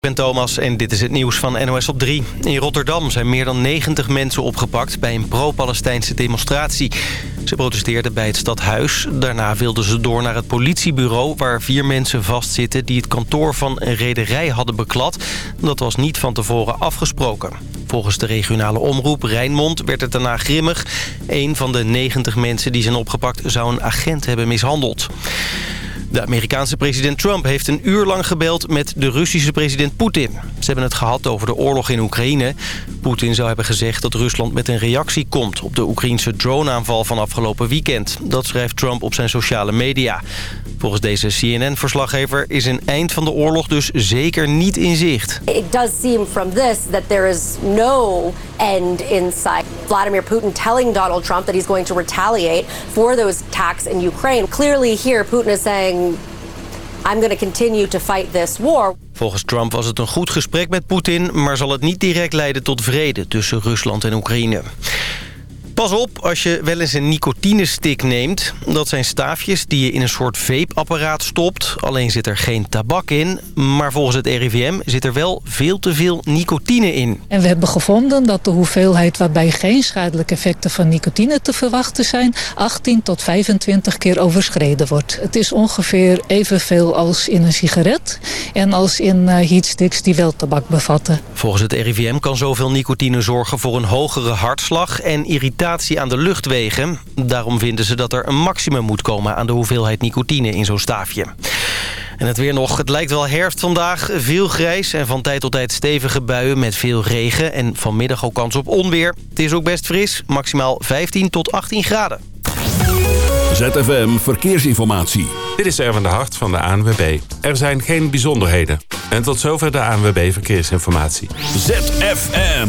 Ik ben Thomas en dit is het nieuws van NOS op 3. In Rotterdam zijn meer dan 90 mensen opgepakt bij een pro-Palestijnse demonstratie. Ze protesteerden bij het stadhuis. Daarna wilden ze door naar het politiebureau... waar vier mensen vastzitten die het kantoor van een rederij hadden beklad. Dat was niet van tevoren afgesproken. Volgens de regionale omroep Rijnmond werd het daarna grimmig. Een van de 90 mensen die zijn opgepakt zou een agent hebben mishandeld. De Amerikaanse president Trump heeft een uur lang gebeld met de Russische president Poetin. Ze hebben het gehad over de oorlog in Oekraïne. Poetin zou hebben gezegd dat Rusland met een reactie komt... op de Oekraïnse droneaanval van afgelopen weekend. Dat schrijft Trump op zijn sociale media. Volgens deze CNN-verslaggever is een eind van de oorlog dus zeker niet in zicht. It does seem from this that there is no end in sight. Vladimir Putin telling Donald Trump that he's going to retaliate for those attacks in Ukraine. Clearly here Putin is saying I'm going to continue to fight this war. Volgens Trump was het een goed gesprek met Poetin... maar zal het niet direct leiden tot vrede tussen Rusland en Oekraïne. Pas op als je wel eens een nicotinestick neemt. Dat zijn staafjes die je in een soort vape-apparaat stopt. Alleen zit er geen tabak in. Maar volgens het RIVM zit er wel veel te veel nicotine in. En we hebben gevonden dat de hoeveelheid waarbij geen schadelijke effecten van nicotine te verwachten zijn... 18 tot 25 keer overschreden wordt. Het is ongeveer evenveel als in een sigaret en als in uh, heatsticks die wel tabak bevatten. Volgens het RIVM kan zoveel nicotine zorgen voor een hogere hartslag en irritatie aan de luchtwegen. Daarom vinden ze dat er een maximum moet komen aan de hoeveelheid nicotine in zo'n staafje. En het weer nog. Het lijkt wel herfst vandaag. Veel grijs en van tijd tot tijd stevige buien met veel regen. En vanmiddag ook kans op onweer. Het is ook best fris. Maximaal 15 tot 18 graden. ZFM Verkeersinformatie. Dit is Erwin de Hart van de ANWB. Er zijn geen bijzonderheden. En tot zover de ANWB Verkeersinformatie. ZFM.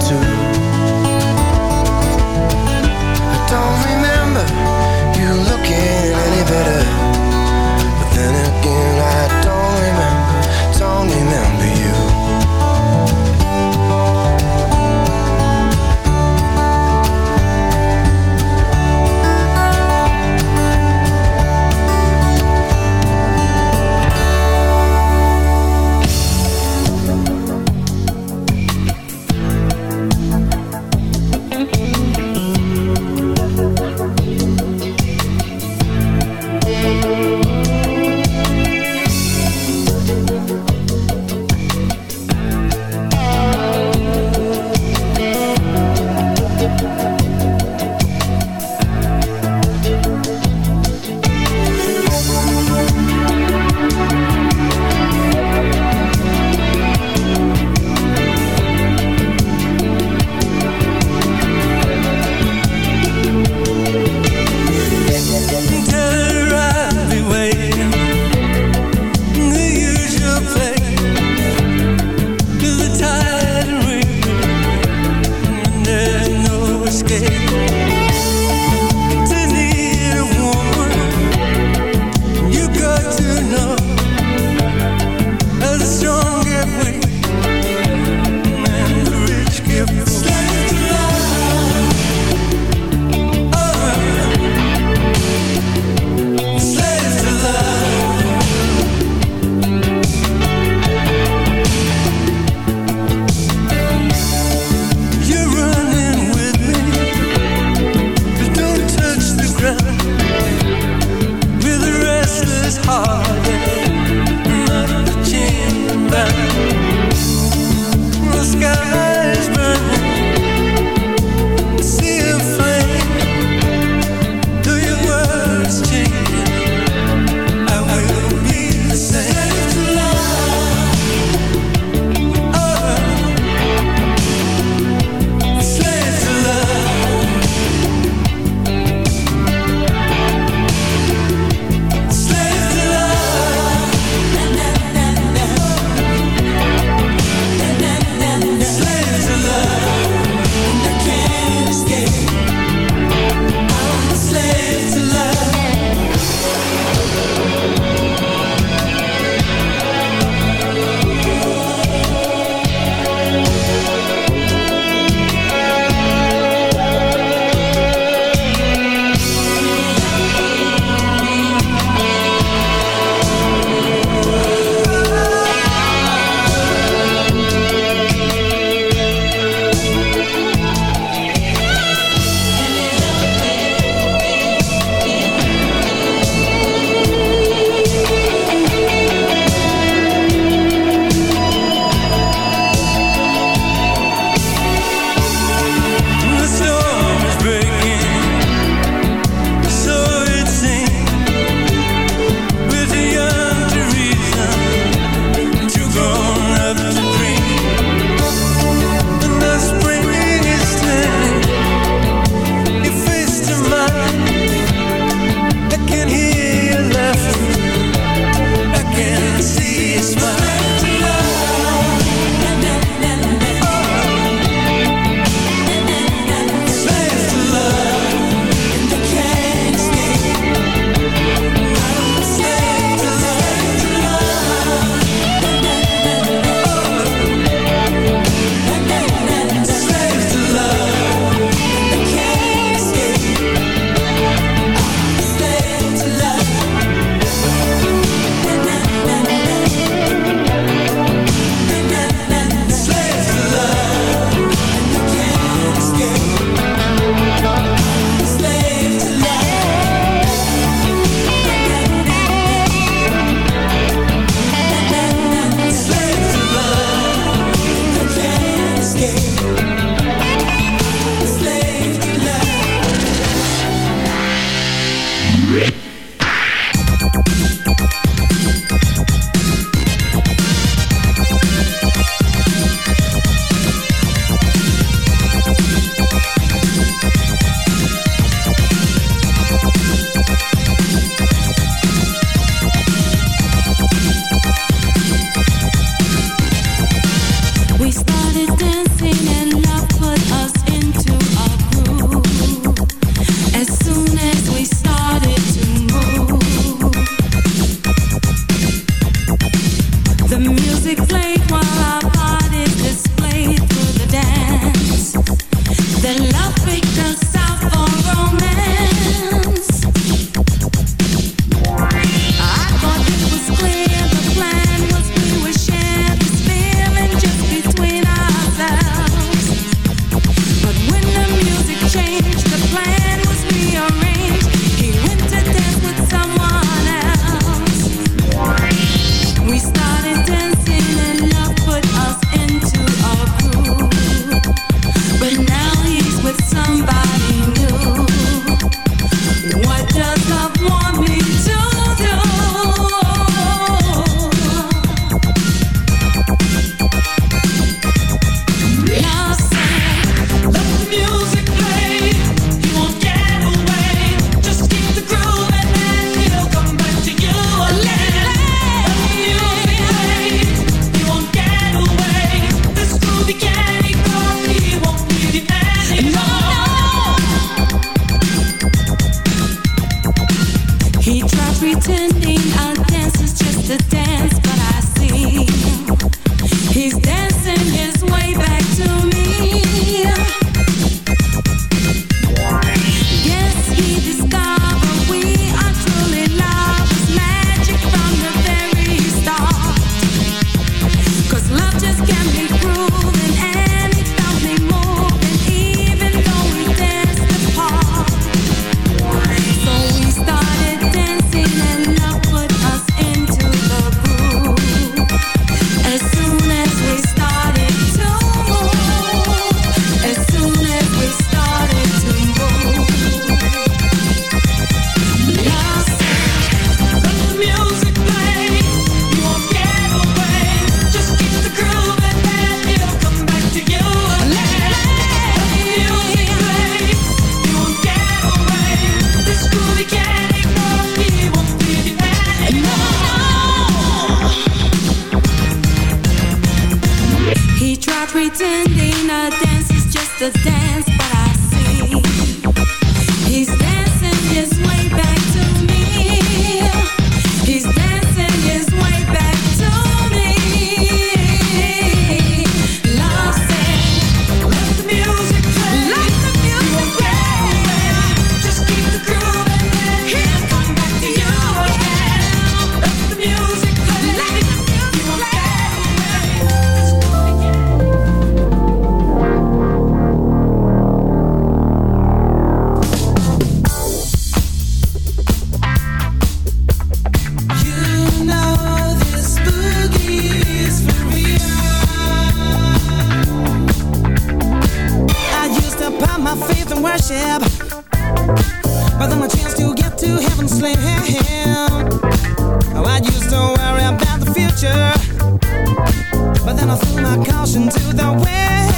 I threw my caution to the wind.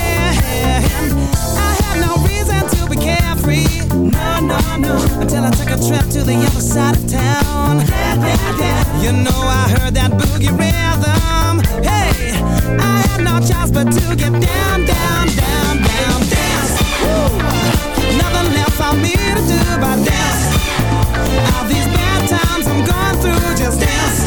I had no reason to be carefree, no, no, no, until I took a trip to the other side of town. Yeah, yeah, yeah. You know I heard that boogie rhythm. Hey, I had no choice but to get down, down, down, down, dance. Woo. Nothing left for me to do but dance. All these bad times I'm going through, just dance.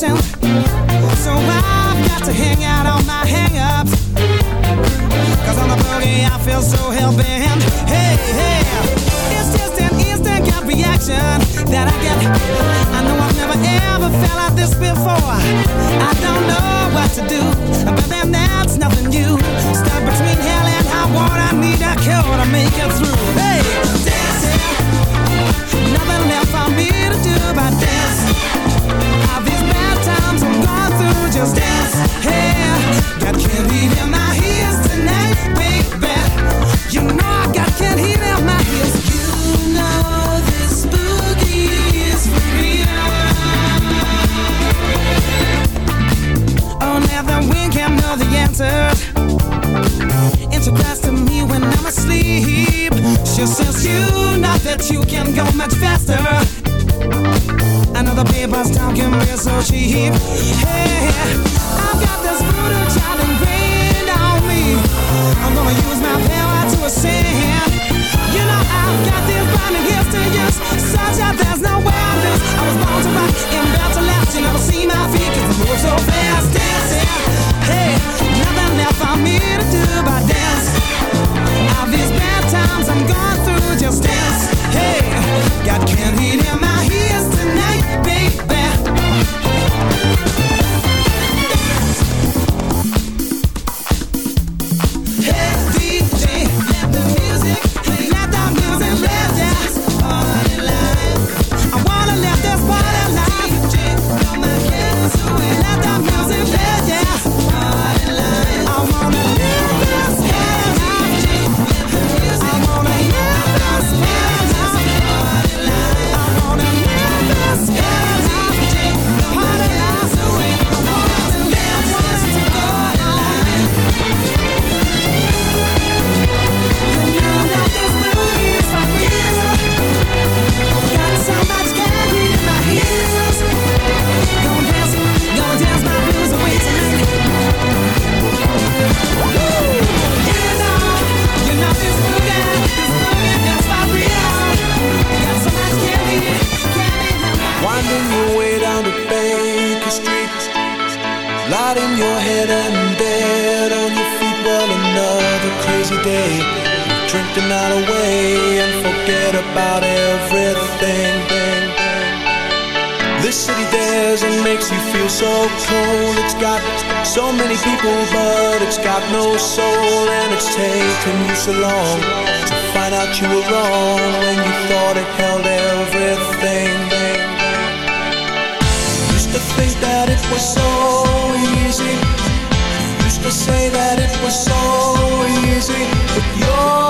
Feel. So I've got to hang out on my hang-ups. On the boogie I feel so hell-bent. Hey, hey. It's just an reaction that I get. I know I've never ever felt like this before. I don't know what to do, but then that's nothing new. Stuck between hell and high water, I need a cure to make it through. Hey, dancing, nothing left for me to do but dance. All these bad times I'm going through, just dance. Hey, got candy in my ears tonight, baby. You know I got candy in my ears. You know answer. And she to me when I'm asleep. She says, You know that you can go much faster. Another paper's talking real so cheap. Hey, I've got this brutal child ingrained on me. I'm gonna use my power to ascend. You know I've got these burning gifts to use, such that there's no you're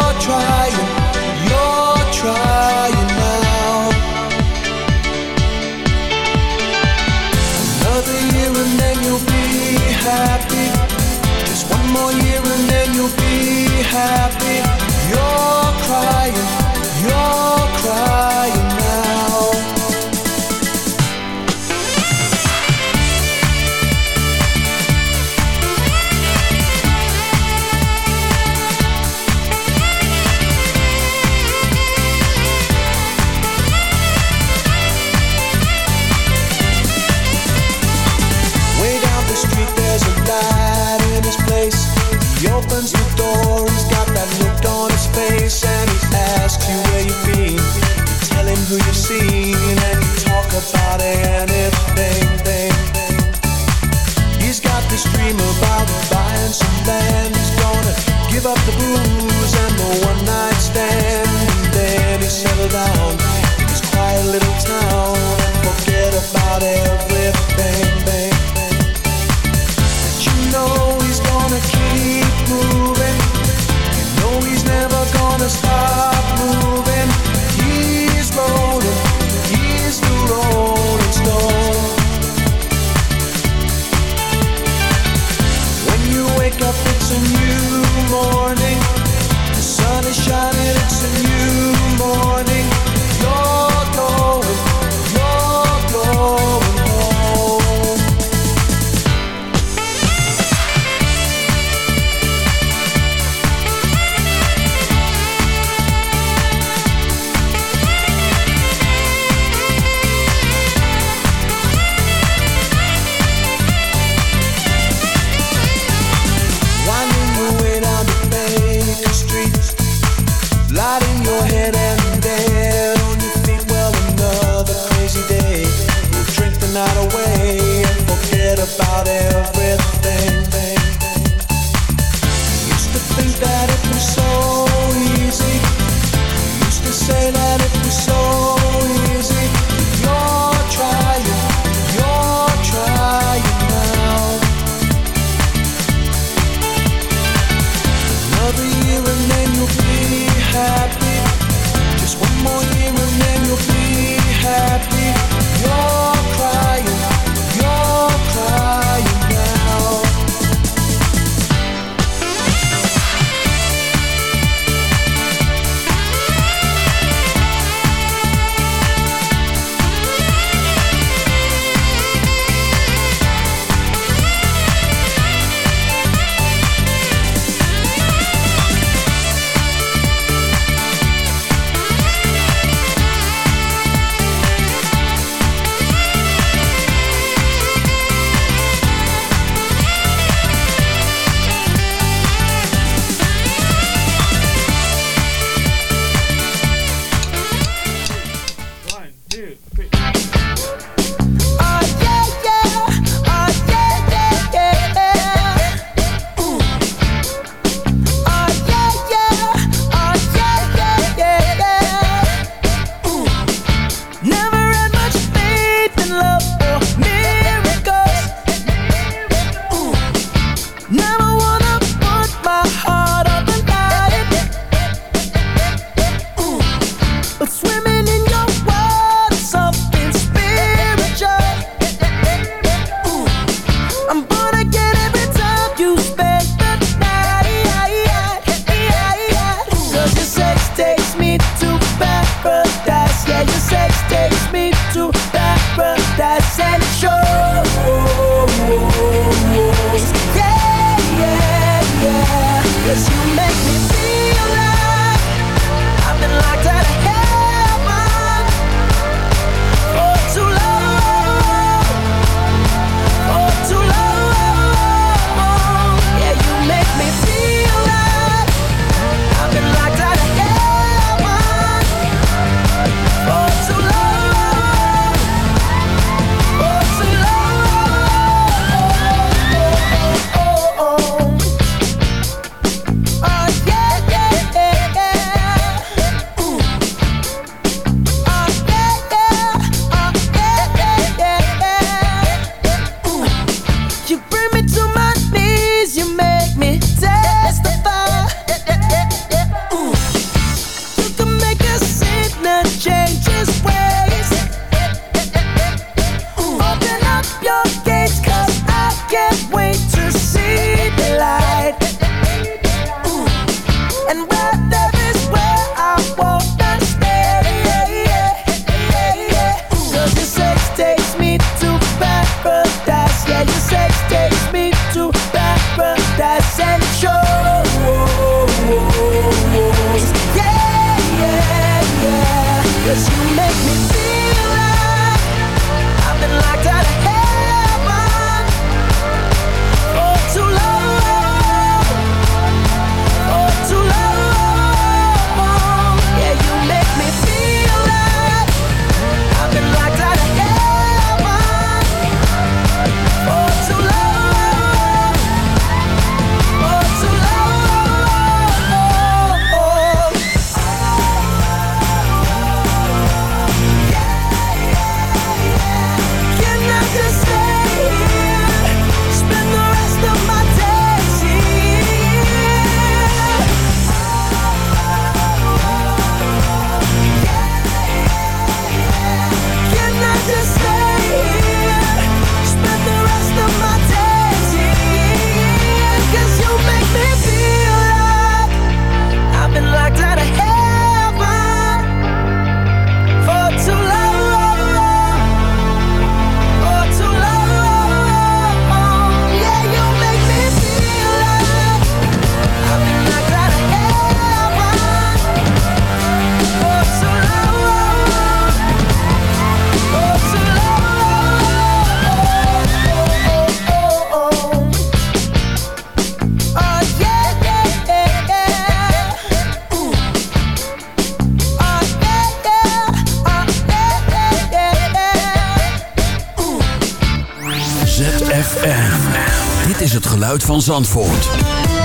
van Zandvoort.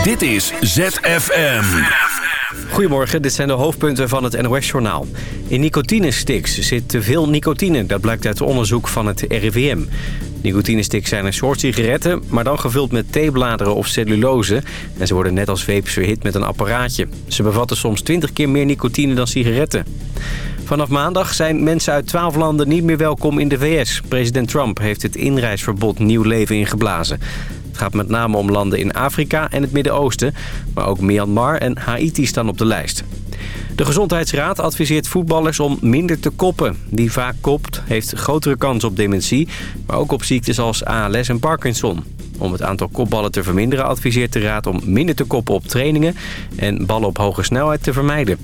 Dit is ZFM. Goedemorgen, dit zijn de hoofdpunten van het NOS-journaal. In nicotinesticks zit te veel nicotine. Dat blijkt uit onderzoek van het RIVM. Nicotinesticks zijn een soort sigaretten, maar dan gevuld met theebladeren of cellulose. En ze worden net als vapes verhit met een apparaatje. Ze bevatten soms 20 keer meer nicotine dan sigaretten. Vanaf maandag zijn mensen uit 12 landen niet meer welkom in de VS. President Trump heeft het inreisverbod nieuw leven ingeblazen. Het gaat met name om landen in Afrika en het Midden-Oosten. Maar ook Myanmar en Haiti staan op de lijst. De Gezondheidsraad adviseert voetballers om minder te koppen. Die vaak kopt heeft grotere kans op dementie, maar ook op ziektes als ALS en Parkinson. Om het aantal kopballen te verminderen adviseert de raad om minder te koppen op trainingen... en ballen op hoge snelheid te vermijden.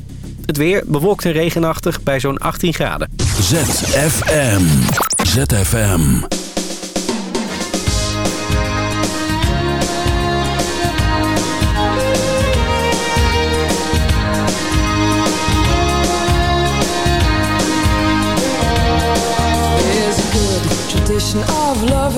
Het weer bewolkt en regenachtig bij zo'n 18 graden. ZFM. ZFM.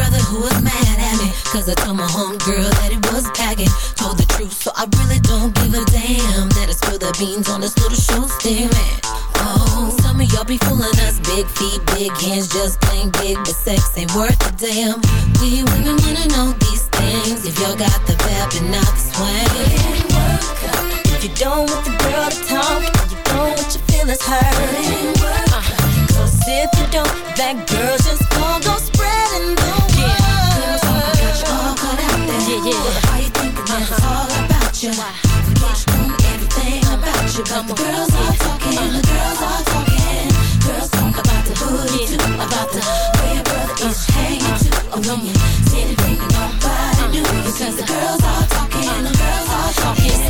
brother who was mad at me. Cause I told my homegirl that it was packing. Told the truth, so I really don't give a damn. That I spilled the beans on this little show steering. Oh, some of y'all be fooling us. Big feet, big hands, just plain big, but sex ain't worth a damn. We women wanna know these things. If y'all got the vibe and not the swing. If you don't want the girl to talk, you don't want your feelings hurt. Uh, Cause if you don't, that girl's just gonna Yeah. Why you thinking that it's all about you? Forget you know everything about you. But the girls are talking, the girls are talking. Girls talk about the booty too, about the way your brother is hanging too. Oh, when you see it, baby, nobody knew. Because the girls are talking, the girls are talking.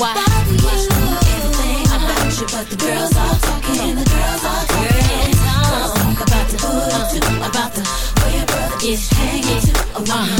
Why? Everything about you, but the girls all talking, the girls all talking. Girls talk about the hood about the way your brother is hanging too.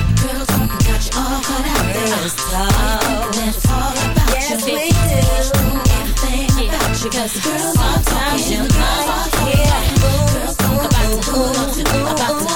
All caught out. Girls talk. All about Yes, you. we do. Everything about you. Cause girls are. Girls. Girls talk about the hood. About the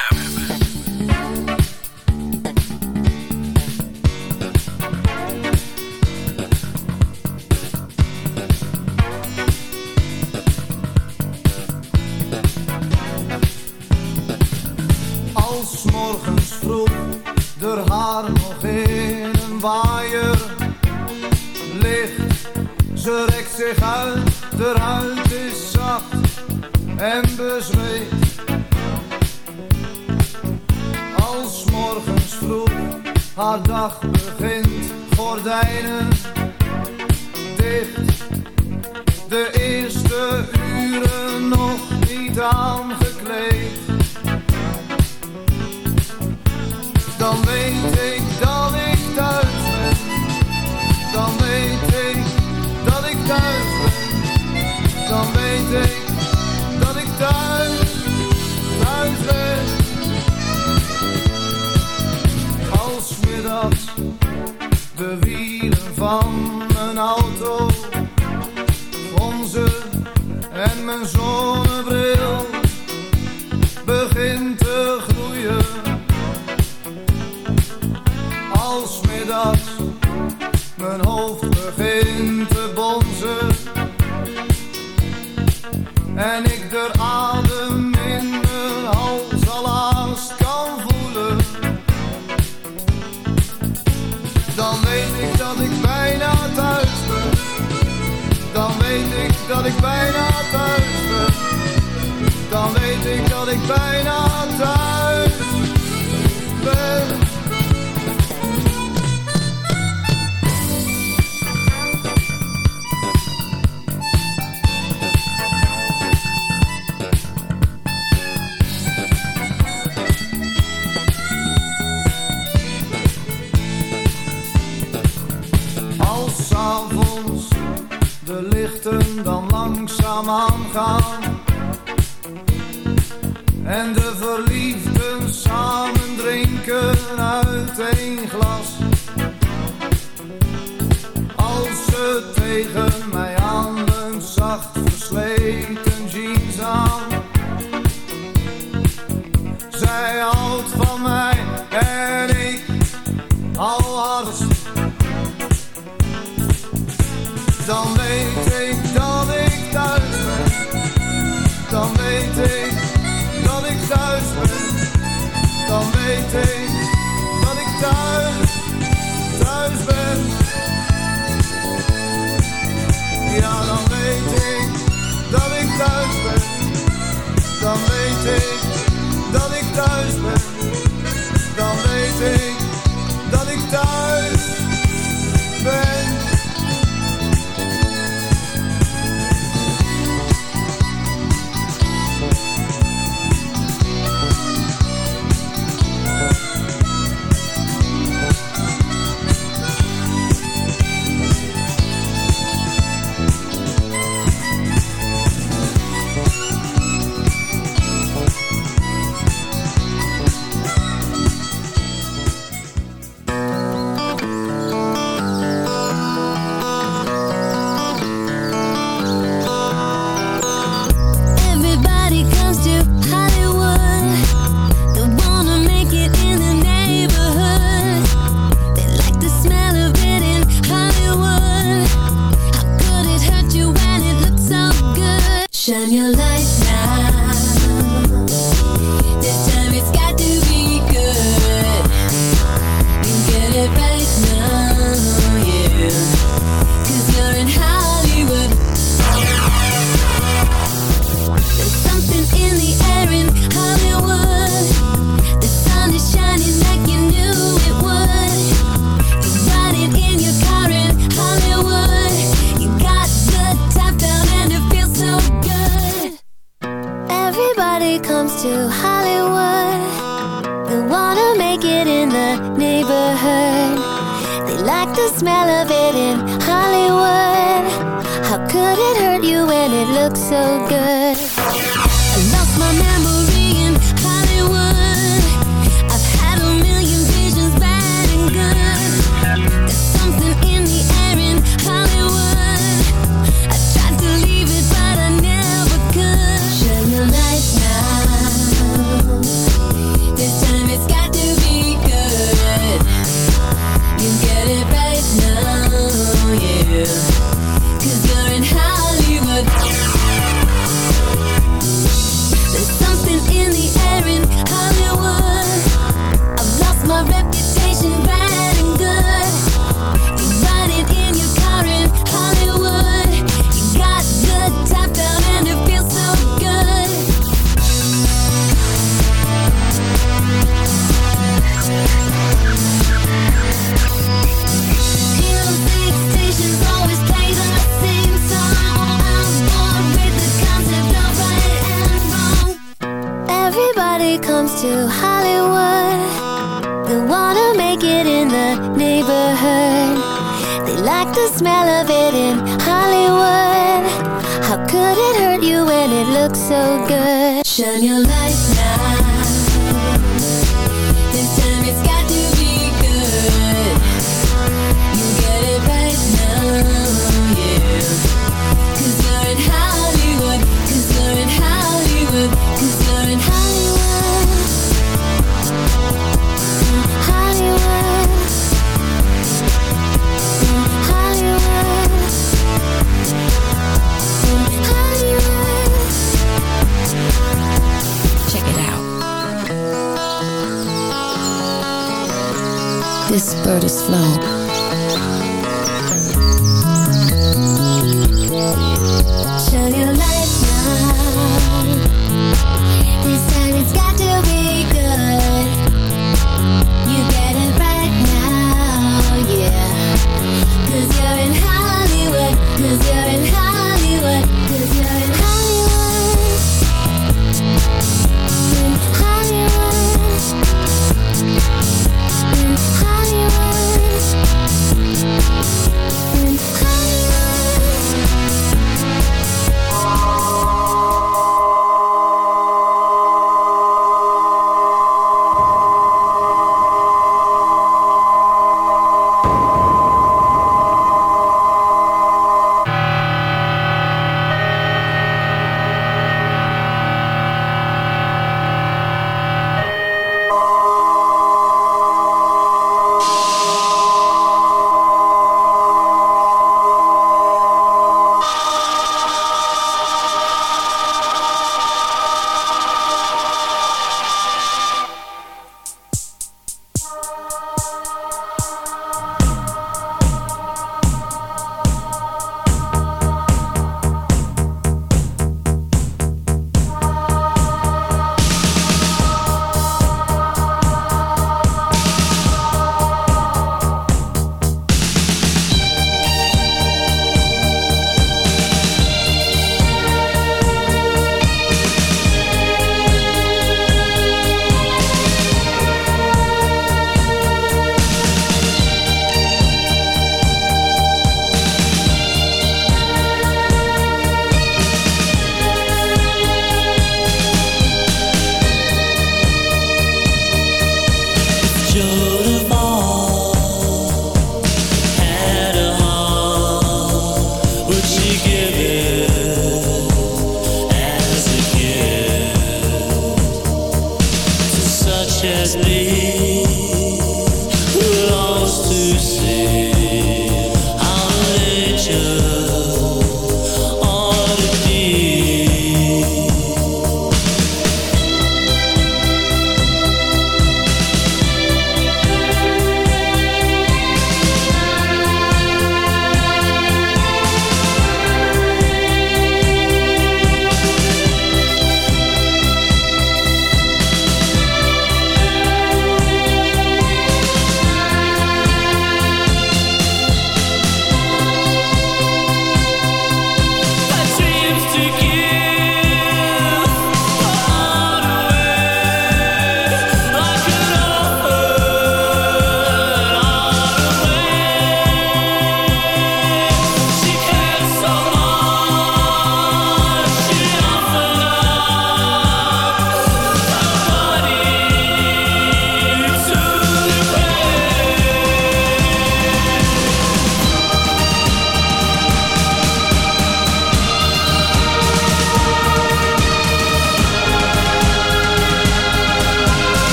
Haar dag begint, gordijnen dicht. De eerste uren nog niet aangekleed. Dan weet ik dat ik thuis ben. Dan weet ik dat ik thuis ben. Dan weet ik. tegen mij smell of it in Hollywood. How could it hurt you when it looks so good?